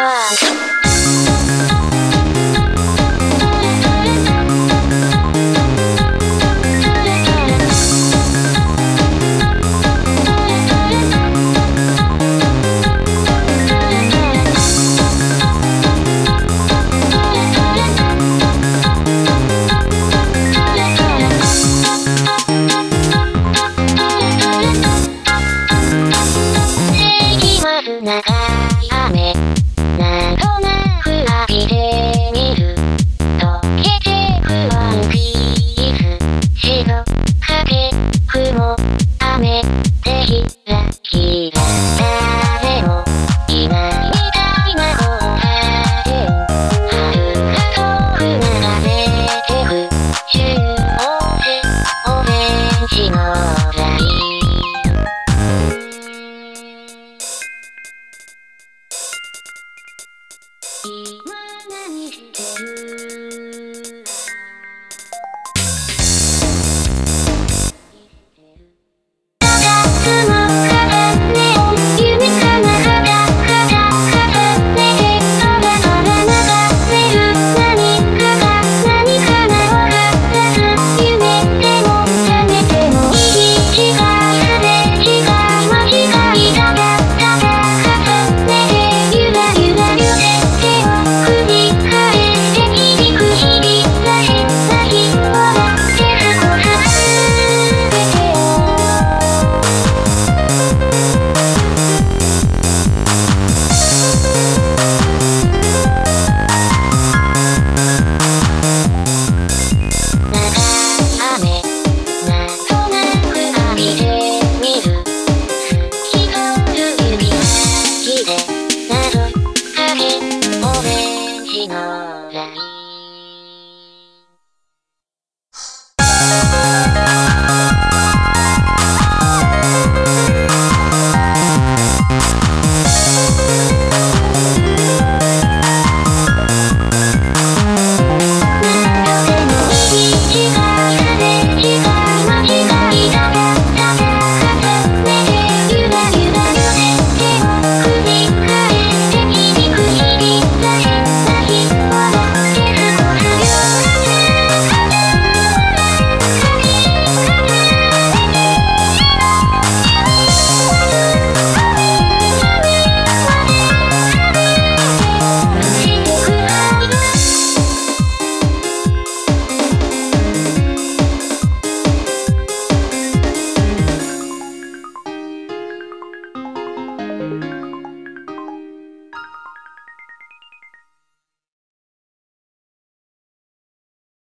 One. 今何してる。